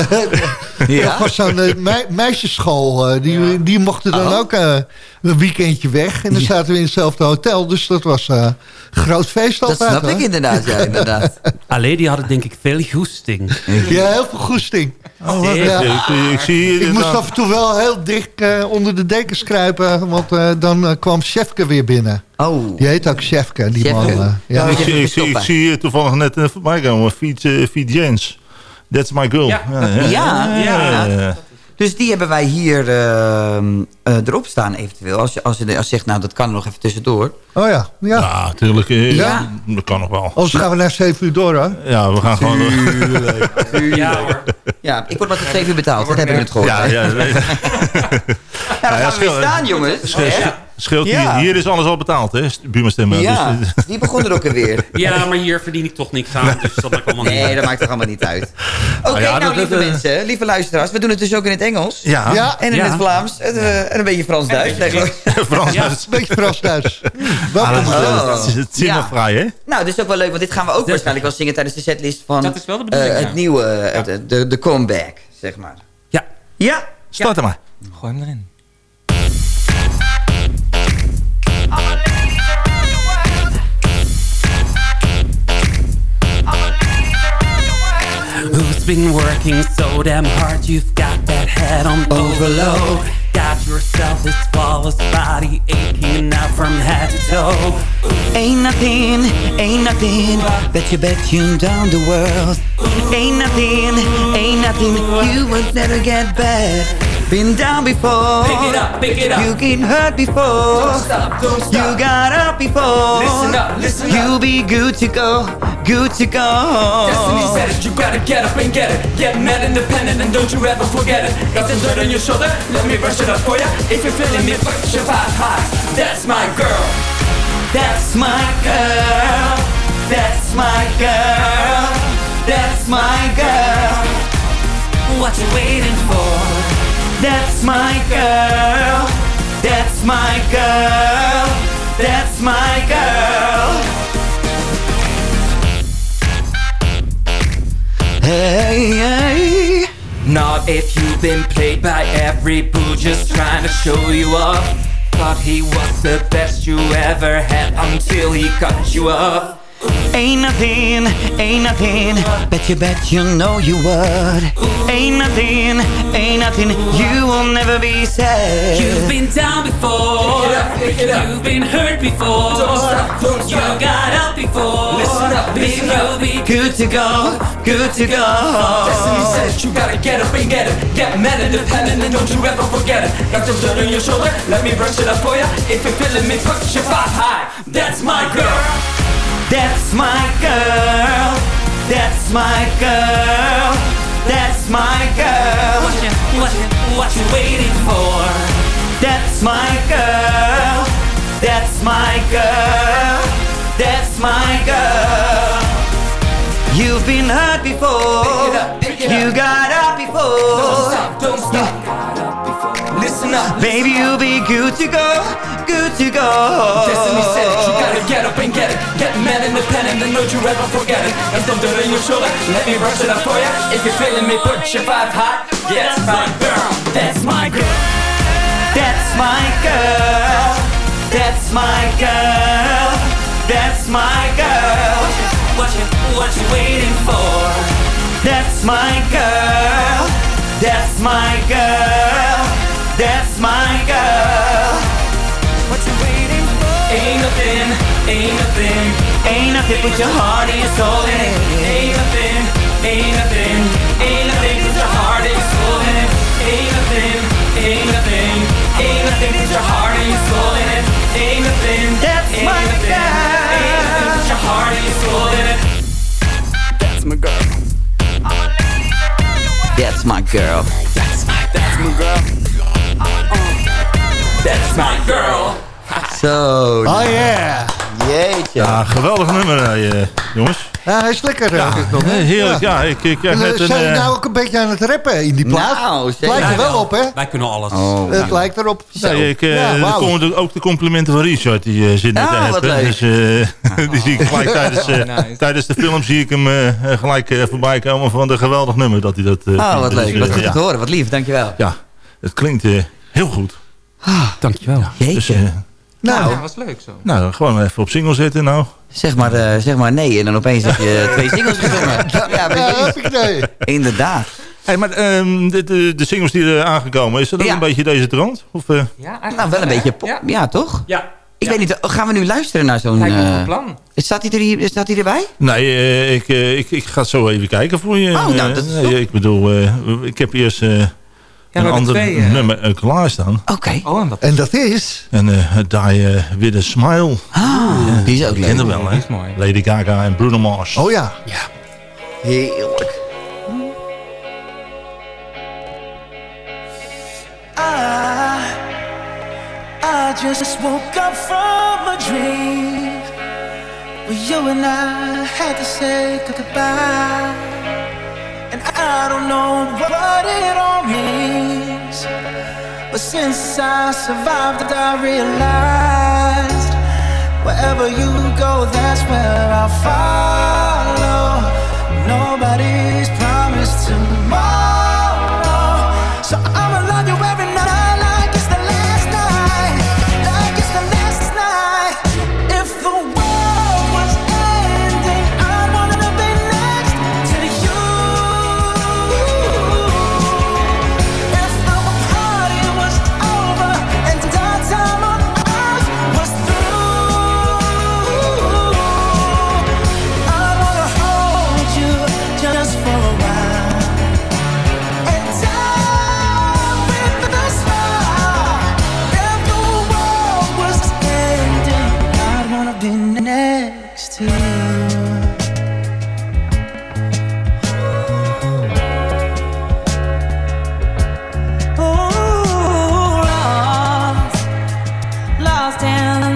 Ja? van zo'n mei- meisjesschool, eh, die, die mochten dan Oh. ook eh, een weekendje weg. En dan Ja. zaten we in hetzelfde hotel, dus dat was eh, een groot feest Dat altijd. snap hoor. ik inderdaad, ja, inderdaad. Alleen die hadden denk ik veel goesting. Ja, heel veel goesting. Oh, wat Ja. Ik, ik zie moest af en toe wel heel dicht eh, onder de dekens kruipen, want eh, dan kwam Chefke weer binnen. Oh, Die heet ook Chefke, die Chefke. man. ja. Ik zie, ik, zie, ik zie toevallig net uh, voorbij komen. Feed, Feed Jens. That's my girl. Ja. Ja, ja. ja. Dus die hebben wij hier ehm, eh, erop staan eventueel. Als je, als, je, als je zegt, nou, dat kan er nog even tussendoor. Oh ja, ja. Ja, natuurlijk. eh, Ja. Dat kan nog wel. Anders gaan we naar 7 uur door, hoor. Ja, we gaan gewoon... eh, Ja hoor. Ja, ik word maar tot 7 uur betaald. Dat heb ik het gehoord. ja, hè? ja. Ja, dan ja, gaan we weer staan, jongens. Scheelt, Ja. hier, hier is alles al betaald, hè? Buurmenstemmen. Ja, Dus, die begon er ook alweer. Ja, maar hier verdien ik toch niks aan. Dus dat maakt allemaal niet Nee, uit. dat maakt toch allemaal niet uit. Oké, ja, nou dat- lieve dat, eh, mensen, lieve luisteraars. We doen het dus ook in het Engels. ja, Ja, En in Ja. het Vlaams. En, eh, en een beetje Frans-Duits. Nee, geloof ik. Frans. Ja. Ja. een beetje Frans-Duits. Welkom. Oh. Het is het vrij, hè? Nou, dit is ook wel leuk, want dit gaan we ook waarschijnlijk wel zingen tijdens de setlist van Dat is wel de bedoeling, eh, ja. het nieuwe, de, de, de comeback, zeg maar. Ja. Ja, Start er maar. Gooi hem erin. Been working so damn hard? You've got that head on overload. Got yourself this flawless body aching out from head to toe. ain't nothing, ain't nothing, bet you bet you down the world. Ain't nothing, ain't nothing, you will never get bad. Been down before, Pick it up, pick it up. you get hurt before, Don't stop, don't stop. you got up before. Listen up, listen up. You'll be good to go, good to go. Destiny said it, you gotta get up and get it. Get mad independent and don't you ever forget it. Got some dirt on your shoulder, let me brush it up for ya. If you're feeling me, push your vibe high. That's my girl. That's my girl. That's my girl. That's my girl. What you waiting for? That's my girl. That's my girl. That's my girl. Hey, hey. Not if you've been played by every boo just trying to show you off. Thought he was the best you ever had until he cut you off. Ain't nothing, ain't nothing. Bet you bet you know you would. Ain't nothing, ain't nothing. You will never be sad. You've been down before. Pick it up, pick it up. You've been hurt before. Don't stop, don't stop. You got up before. Listen up, Baby, listen up. you'll be good to go, good to go. Destiny said you gotta get up and get it. Get mad independent and don't you ever forget it. Got some dirt on your shoulder, let me brush it up for ya. If you're feeling me, push your vibe high. That's my girl. That's my girl. That's my girl. That's my girl. What you, what you, what you waiting for? That's my girl. That's my girl. That's my girl. You've been hurt before. Up, You got up before. Baby, you'll be good to go, good to go. Destiny said you gotta get up and get it. Get mad independent and don't you ever forget it. And don't do your shoulder, let me brush it up for you. If you're feeling me, put your five. Yeah, that's my girl, that's my girl. That's my girl. That's my girl. That's my girl. What you, what you waiting for? That's my girl. That's my girl. That's my girl. What you waiting for? Ain't nothing, ain't nothing, Ain't nothing, put your heart and your soul in it. ain't nothing, ain't nothing, ain't nothing. Put your heart and your soul in it. Ain't nothing, ain't nothing, ain't nothing. Put your heart and your soul in it. Ain't nothing, That's ain't my nothing, ain't nothing. Put your heart and your soul in it. That's my girl. That's my girl. That's my, that's my girl. That's my girl. Zo. Oh yeah. Jeetje. Ja, geweldig nummer, eh, jongens. Ja, hij is lekker. Ja, eh, nog, hè? heerlijk. Ja, ik, ik eh, een... zijn jullie eh, nou ook een beetje aan het rappen in die plaat? Nou, het zeker. lijkt er wel Ja, op, hè? Wij kunnen alles. Oh. Het lijkt erop. Nee, ik, eh, Ja, er komen ook de complimenten van Richard. Die eh, zit net Ah, te wat appen. leuk. Dus, eh, die zie ik gelijk tijdens, eh, Nice. tijdens de film zie ik hem eh, eh, gelijk eh, voorbij komen van de geweldig nummer dat hij dat eh, Oh, vindt. wat Dus, leuk. eh, Wat goed ja. te horen. Wat lief. Dankjewel. Ja, het klinkt eh, heel goed. Dankjewel. Dus, Jeetje. eh, Nou, Ja, was leuk zo. nou, gewoon even op single zetten nou. Zeg maar, eh, zeg maar nee. En dan opeens heb je twee singles gezongen. Ja, ja, nee. Inderdaad. Hey, maar ehm, de, de, de singles die er aangekomen, is dat ook Ja. een beetje deze trant? Of, eh, Ja, eigenlijk Nou, wel een beetje pop. Ja. Ja, toch? Ja. Ik weet niet, gaan we nu luisteren naar zo'n... Eh, goed plan. staat, hij er hier, staat hij erbij? Nee, ik, ik, ik ga zo even kijken voor je. Oh, nou, dat is top. ik bedoel, eh, ik heb eerst eh, een ander twee. eh, nummer uh, klaarstaan. Oké. Oh, en dat En dat is... En eh Die eh, With A Smile. Ah, die is ook Ik ken leuk. hem wel, hè? is mooi. Lady Gaga en Bruno Mars. Oh ja. Heerlijk. I, I just woke up from a dream where you and I had to say goodbye. And I don't know what it all means. But since I survived I realized wherever you go, that's where I'll follow. Nobody's down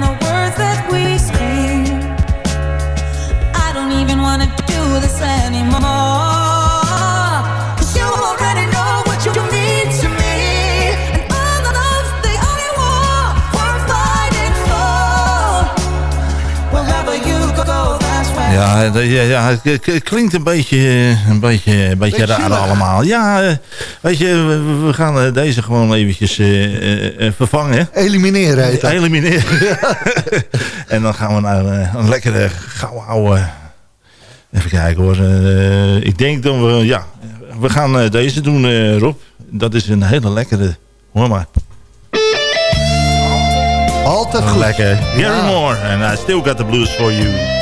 Ja, ja, ja het, klinkt een beetje, eh, een beetje, een beetje raar allemaal. Ja, eh, weet je, we, we gaan eh, deze gewoon eventjes eh, eh, eh, vervangen. Elimineren heet dat. Elimineren. en dan gaan we naar eh, een lekkere gouden oude... Even kijken hoor. Eh, ik denk dat we... Ja, we gaan eh, deze doen, eh, Rob. Dat is een hele lekkere... Hoor maar. Altijd goed. Lekker. Gary Ja. Moore. And I still got the blues for you.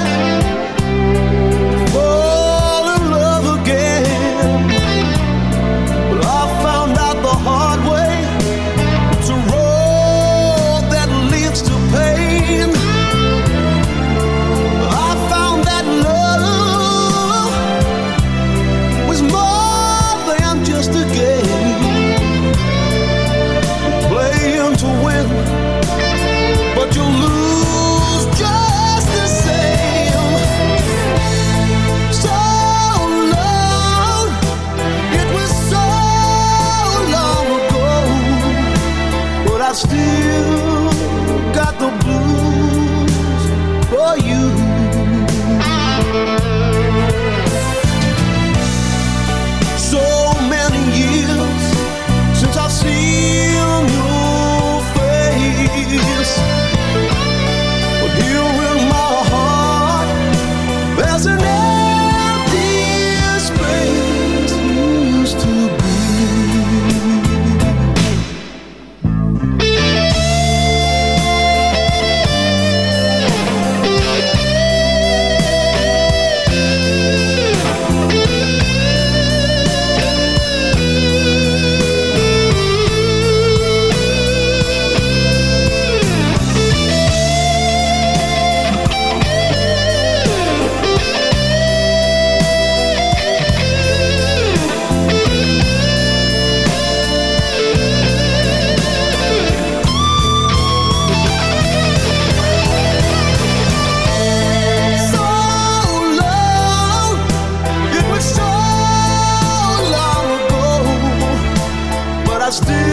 Still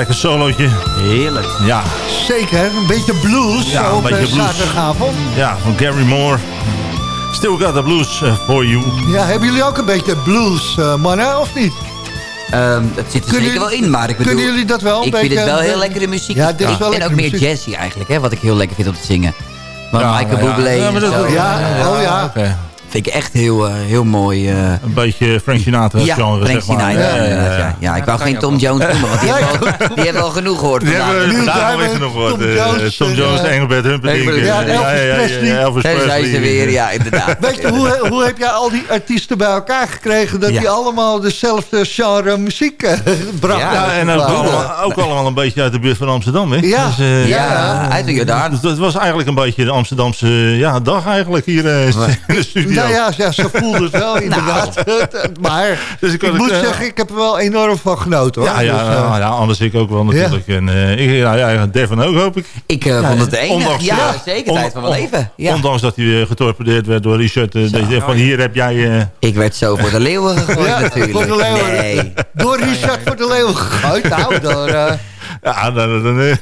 lekker solootje. Heerlijk. Ja. Zeker, een beetje blues Ja, op beetje eh, blues. zaterdagavond. Ja, van Gary Moore. Still got the blues uh, for you. Ja, hebben jullie ook een beetje blues, eh, mannen, of niet? Ehm dat zit er Kunnen zeker wel in, maar ik bedoel... kunnen jullie dat wel een Ik vind het wel heel eh, lekkere muziek. Ja, dit is wel En ook meer muziek. jazzy eigenlijk, hè, wat ik heel lekker vind om te zingen. Ja, Michael ja. Bublé Ja, maar en dat- zo. Ja, oh ja. Oké. Vind ik echt heel, eh, heel mooi. eh. Een beetje Frank Sinatra ja, genre, Frank zeg maar. Sinatra, Ja, ja, ja. inderdaad, ja. Ja, ik wou geen Tom Jones noemen, want die hebben we al, die hebben we al genoeg gehoord Die hebben we vandaag alweer genoeg gehoord. Tom Eh, Jones, Tom en, Jones, eh, Engelbert Humperdinck. Ja, Elvis Presley. Zijn ze weer, ja, inderdaad. Weet je, hoe, hoe heb jij al die artiesten bij elkaar gekregen... dat Ja. die allemaal dezelfde genre muziek brachten? Ja, en ook allemaal, ook allemaal een beetje uit de buurt van Amsterdam, hè? Ja. Dus, eh, Ja, uit de Jordaan. Dat was eigenlijk een beetje de Amsterdamse ja, dag eigenlijk hier in de studio. Nou ja, ja, zo voelde het wel inderdaad. maar Dus ik moet eh, zeggen, ik heb er wel enorm van genoten. Hoor. Ja, ja, Dus, eh, ja, ja, anders ik ook wel natuurlijk. En eh, ik, ja, ja, Devon ook hoop ik. Ik eh, vond het enig. ondanks- Ja, ja, zeker. on- Tijd van mijn leven. Ja. Ondanks dat hij weer getorpedeerd werd door Richard. eh, dat je zegt van hier heb jij... eh, Ik werd zo voor de leeuwen gegooid Ja, natuurlijk. voor de leeuwen. Nee. Door Richard voor de Leeuw gegooid. Nou, dan, eh, ja, dan, dan, eh,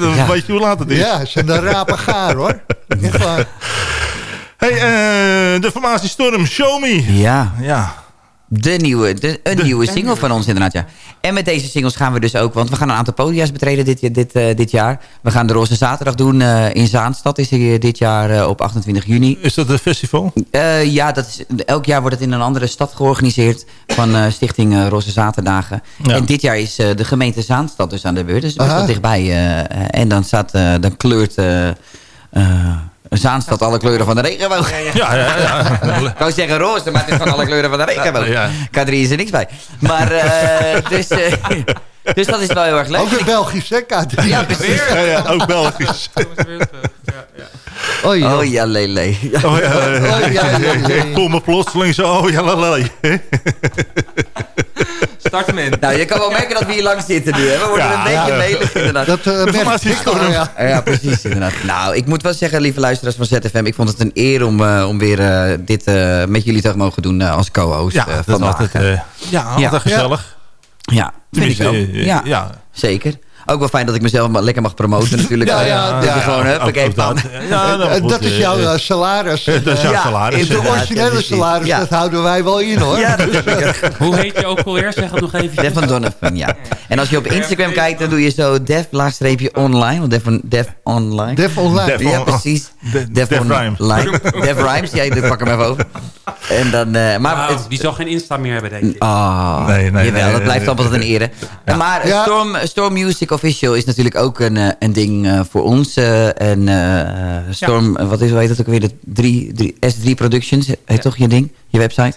dan Ja. weet je hoe laat het is. ja, ze zijn de rapen gaar hoor. Waar. Hey, eh, de formatie Storm, Show Me. Ja, Ja, de nieuwe, de, een nieuwe single van ons inderdaad, ja. En met deze singles gaan we dus ook, want we gaan een aantal podia's betreden dit, dit, eh, dit jaar. We gaan de Roze Zaterdag doen eh, in Zaanstad, is er dit jaar eh, op 28 juni. is dat een festival? Eh, ja, dat is, elk jaar wordt het in een andere stad georganiseerd van eh, Stichting eh, Roze Zaterdagen. Ja. En dit jaar is eh, de gemeente Zaanstad dus aan de beurt. Dus best wel dichtbij. eh, eh, en dan, staat, eh, dan kleurt eh, eh, Zaanstad alle kleuren van de regenboog. Ja, ja, ja. Ik wou zeggen roze, maar het is van alle kleuren van de regenboog. Ja. K3 is er niks bij. Maar, eh, dus, eh, dus dat is wel heel erg leuk. Ook in Belgisch, hè, K3. Ja, precies. ja, ja, ook Belgisch. Oh, joh. Oh ja, lele. Ja. Oh, ja, Oh, ja. Ik voel me plotseling zo, oh ja, la. Start hem in. Nou, je kan wel merken dat we hier lang zitten nu. Hè? We worden Ja, een beetje ja. melig inderdaad. Dat eh merk formatie ik Storm. ja. Ja, precies, inderdaad. Nou, ik moet wel zeggen, lieve luisteraars van ZFM... ik vond het een eer om, eh, om weer eh, dit eh, met jullie te mogen doen eh, als co-host Ja, eh, dat is altijd, eh, ja, altijd Ja. gezellig. ja, vind ik wel. Ja. zeker. Ook wel fijn dat ik mezelf maar lekker mag promoten natuurlijk. Ja, Eh, ja, ja, gewoon, van... dat. Dat is jouw eh, eh, salaris. Dat is jouw Ja, salaris. De originele salaris, Ja. dat houden wij wel in hoor. Ja, dat Hoe heet je ook alweer? Zeg het nog even. Def van Donovan, ja. En als je op Instagram kijkt, dan doe je zo def laagstreepje online. Want def, def online. Def online. Def Ja, precies. De- Def, Def on- Rhymes. Line. Def Rhymes, ja, ik pak hem even over. En dan, eh, maar Nou, het, die zal geen Insta meer hebben, denk ik. Ah, Nee, nee, jawel, nee, dat blijft nee, altijd een ere. Maar Ja. Storm, Storm Music Official is natuurlijk ook een, eh, een ding eh, voor ons. eh, en eh, Storm, wat is, hoe heet dat ook weer? De drie, drie, S3 Productions, heet toch je ding? Je website?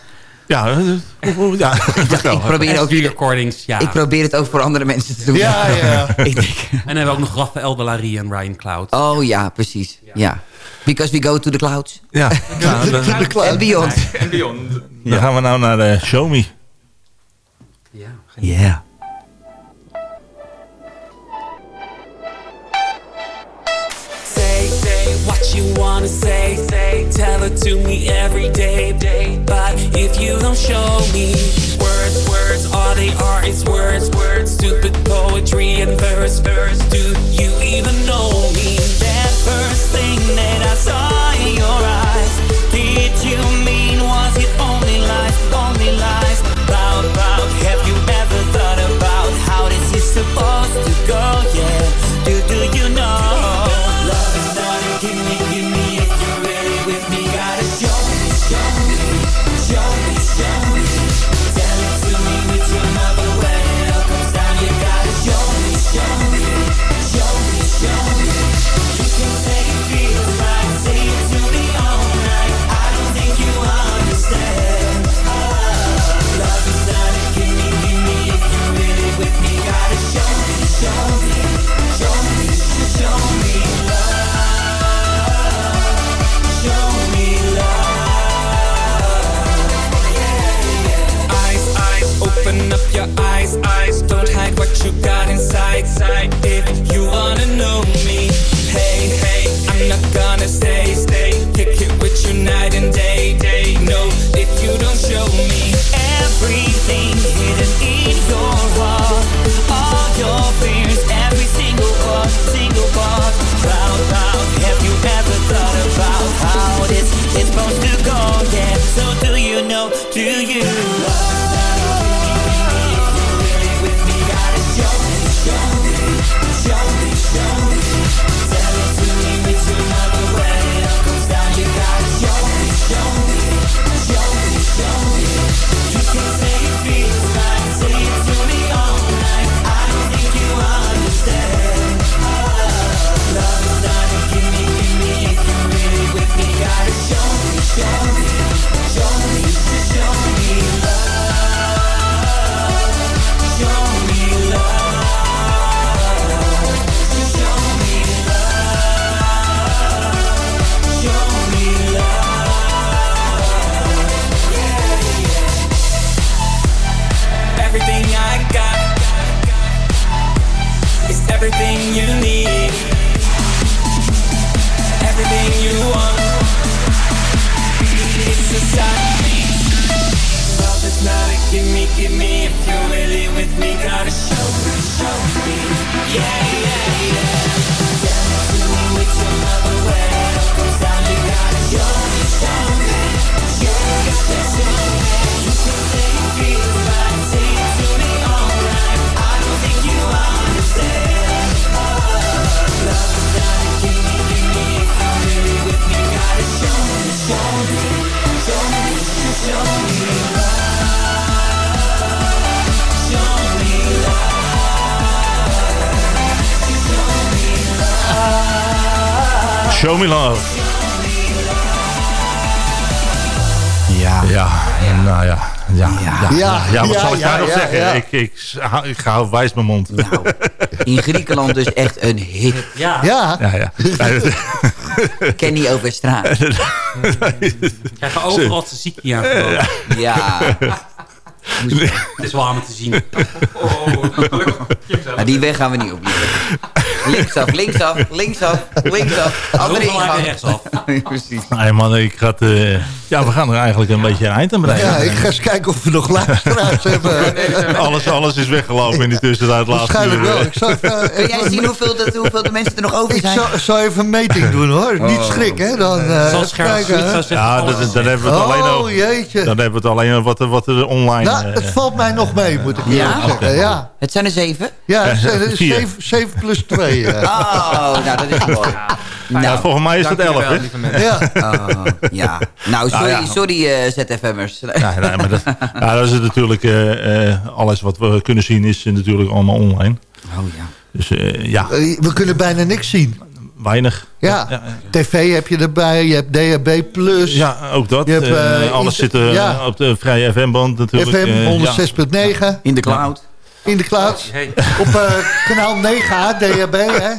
Ja, ja. Ik probeer, ook, recordings, ja. ik probeer het ook voor andere mensen te doen. Ja, ja. ik denk, En dan hebben we ook nog Raphaël Delarie en Ryan Cloud. oh ja, precies. Ja. Because we go to the clouds. ja. Nou, dan, And beyond. En Beyond. dan gaan we nou naar eh, Show Me. Ja. Yeah. Wanna say, say. Tell it to me every day, day. But if you don't show me words, words, all they are is words, words. Stupid poetry and verse, verse. Do you even know me? Ja, wat ja, zal ik ja, daar nog ja, zeggen? ja. Ik, ik, ik hou wijs mijn mond. In Griekenland dus echt een hit. Ja. Ja. Ja, ja. Kenny over straat. Krijgen overal te ziekje aangeboden. Ja. Het is aan me te zien. Maar die weg gaan we niet op. Linksaf, linksaf, linksaf, linksaf. Andere ingang. rechtsaf. Precies. Nee man, ik had, eh, ja, we gaan er eigenlijk een beetje een eind aan breien. Ja, ik ga eens kijken of we nog luisteraars hebben. alles, alles is weggelopen in die tussentijd. laatste Waarschijnlijk uur. wel. Ik zal, even- Kun jij zien hoeveel, dat, hoeveel de mensen er nog over ik zijn? zal, zal even een meting doen hoor. Niet schrikken, hè? Dan, eh, Zoals zou zeggen. Ja, dat, is dan hebben we het alleen Oh over. jeetje. Dan hebben we het alleen over wat, er- wat er online... Nou, eh, het valt mij nog mee, moet ik Ja? zeggen. Ja, Het zijn er zeven. ja het zijn er Vier. zeven, zeven plus twee. Eh. Oh, nou dat is mooi. ja, Nou, volgens mij is jullie 11, wel, hè? lieve mensen. Ja, oh, ja. Nou, sorry, ja. sorry eh, ZFM'ers. Ja, nee, maar dat, ja, dat is het natuurlijk... eh, eh, alles wat we kunnen zien is natuurlijk allemaal online. Oh ja. Dus eh, ja, we kunnen bijna niks zien. weinig. Ja, Ja, tv heb je erbij, je hebt DHB+, plus, Ja, ook dat. Je hebt, alles zit ja. op de vrije FM-band natuurlijk. FM Eh, ja. 106.9 In de cloud. In de cloud. Hey. Op eh, kanaal 9A, DHB, hè?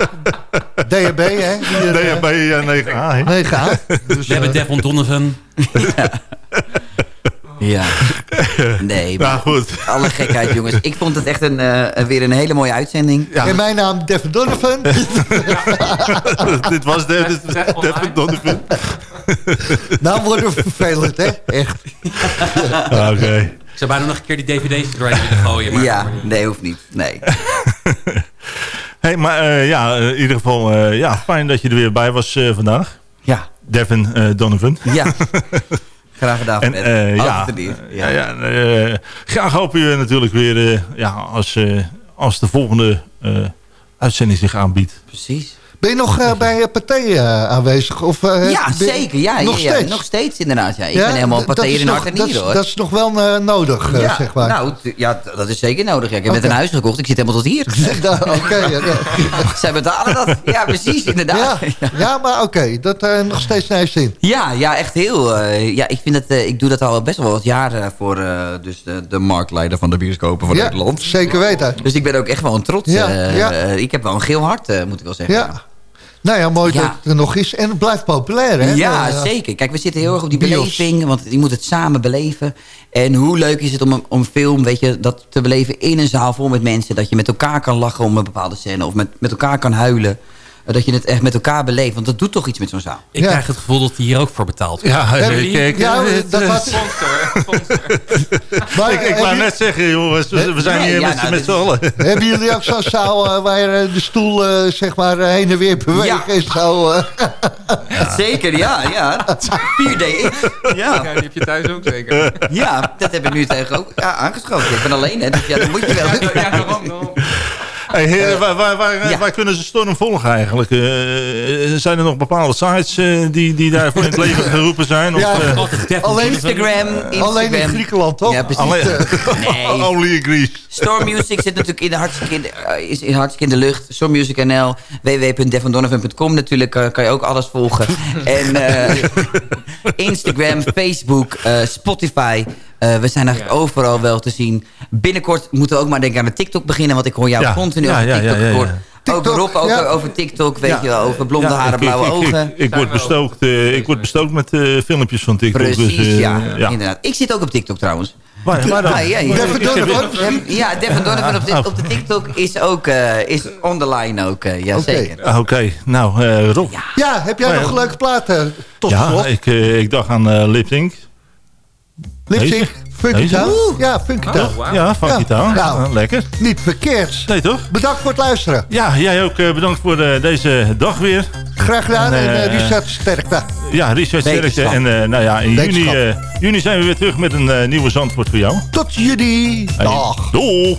DHB, hè? Hier, DHB eh, 9A, hè? 9A. Dus, We hebben eh, Devon Donovan. Ja. Nee, Nou maar goed. alle gekheid jongens. Ik vond het echt een, eh, weer een hele mooie uitzending. Ja. En mijn naam Devin Donovan. dit was Devin Donovan. nou worden we vervelend, hè? Echt. Ah, Oké. Zou bijna nog een keer die dvd's eruit willen gooien. Maar Ja, nee, hoeft niet. Nee. Hey, maar eh, ja, in ieder geval eh, ja, fijn dat je er weer bij was eh, vandaag. Ja, Devin eh, Donovan. ja. Graag gedaan. En eh, ja, ja. Ja, eh, graag hopen we natuurlijk weer eh, ja, als, eh, als de volgende eh, uitzending zich aanbiedt. Precies. Ben je nog eh, bij uh, Pathé eh, aanwezig? Of, eh, Ja, zeker. Ja, nog ja, ja, steeds? nog steeds inderdaad. Ja. Ik Ja, ben helemaal dat is in hart en dat nieren is- hoor. Dat is nog wel eh, nodig, eh, zeg maar. Nou, ja, dat is zeker nodig. Ja. Ik heb net een huis gekocht. Ik zit helemaal tot hier. Oké, ja. Zij betalen dat. Ja, precies, inderdaad. Ja, maar oké, dat eh, nog steeds naar zin. Ja, ja, echt heel. eh, ja, ik, vind dat, eh, ik doe dat al best wel wat jaren voor eh, dus de, de marktleider van de bioscopen van Ja, Nederland. zeker weten. Dus ik ben ook echt wel een trots. Eh, eh, ik heb wel een geel hart, eh, moet ik wel zeggen. Ja. Nou ja, mooi Ja. dat het er nog is. En het blijft populair, hè? Ja, Eh, zeker. Kijk, we zitten heel erg op die bios. beleving. Want je moet het samen beleven. En hoe leuk is het om een, om een film weet je, dat te beleven in een zaal vol met mensen. Dat je met elkaar kan lachen om een bepaalde scène. Of met, met elkaar kan huilen. Eh, Dat je het echt met elkaar beleeft. Want dat doet toch iets met zo'n zaal. Ik Ja. krijg het gevoel dat hij hier ook voor betaald wordt. Ja, ik, ja, het, dat eh, had- Maar, ik, ik hebben wou net zeggen, jongens, we we zijn Nee, hier ja, met, nou, z'n allen. Hebben jullie ook zo'n zaal eh, waar eh, de stoel eh, zeg maar eh, heen en weer beweegt Ja. en zo? eh? Zeker, ja. ja. 4DX. Ja. Ja, die heb je thuis ook zeker. ja, dat heb ik nu tegen ook ja, aangeschoten. Ik ben alleen, hè. Dus ja, dan moet je wel. Ja, daarom. Hey, heren, waar, waar, waar, ja. waar kunnen ze Storm volgen eigenlijk? Eh, zijn er nog bepaalde sites eh, die, die daarvoor in het leven geroepen zijn? Of, Ja. eh, Altijd Devon Alleen. Instagram, Instagram. Alleen in Griekenland, toch? Ja, precies. alleen, Nee. only in Greece. Storm Music zit natuurlijk in de hartstikke in de, eh, is in hartstikke in de lucht. Storm Music NL, www.devondonovan.com natuurlijk eh, kan je ook alles volgen. en eh, Instagram, Facebook, eh, Spotify. Eh, we zijn eigenlijk overal wel te zien. Binnenkort moeten we ook maar denken aan de TikTok beginnen. Want ik hoor jou Ja. continu Ja, over TikTok. hoor ja. Ook TikTok, Rob over, ja. over TikTok, weet Ja. je wel. Over blonde Ja, haren, ik- blauwe ik, ik, ogen. Ik, ik word bestookt, eh, ik word bestookt met eh, filmpjes van TikTok. Precies, dus, eh, ja, inderdaad. Ik zit ook op TikTok trouwens. Waar, waar dan? Ja, ja, ja. Devin Donovan? Ja, Devin Donovan op de, op de TikTok is ook eh, is on the line ook. eh, ja, Oké. zeker. Ah, Oké, nou eh, Rob. Ja. Ja, heb jij Oh, ja. nog leuke platen tot Ja, ik, ik dacht aan eh Lip Sync. Lipstick, Funky? Town. Ja, Funky Town. Ja, Funky Town. Nou, Ja, lekker. niet verkeerd. Nee, toch? Bedankt voor het luisteren. Ja, jij ook eh, bedankt voor eh, deze dag weer. Graag gedaan en, En, eh, Richard sterkte. Ja, Richard Sterkte. En eh, nou ja, in juni, eh, juni zijn we weer terug met een nieuwe Zandvoort voor jou. Tot jullie. En- Dag. Doeg.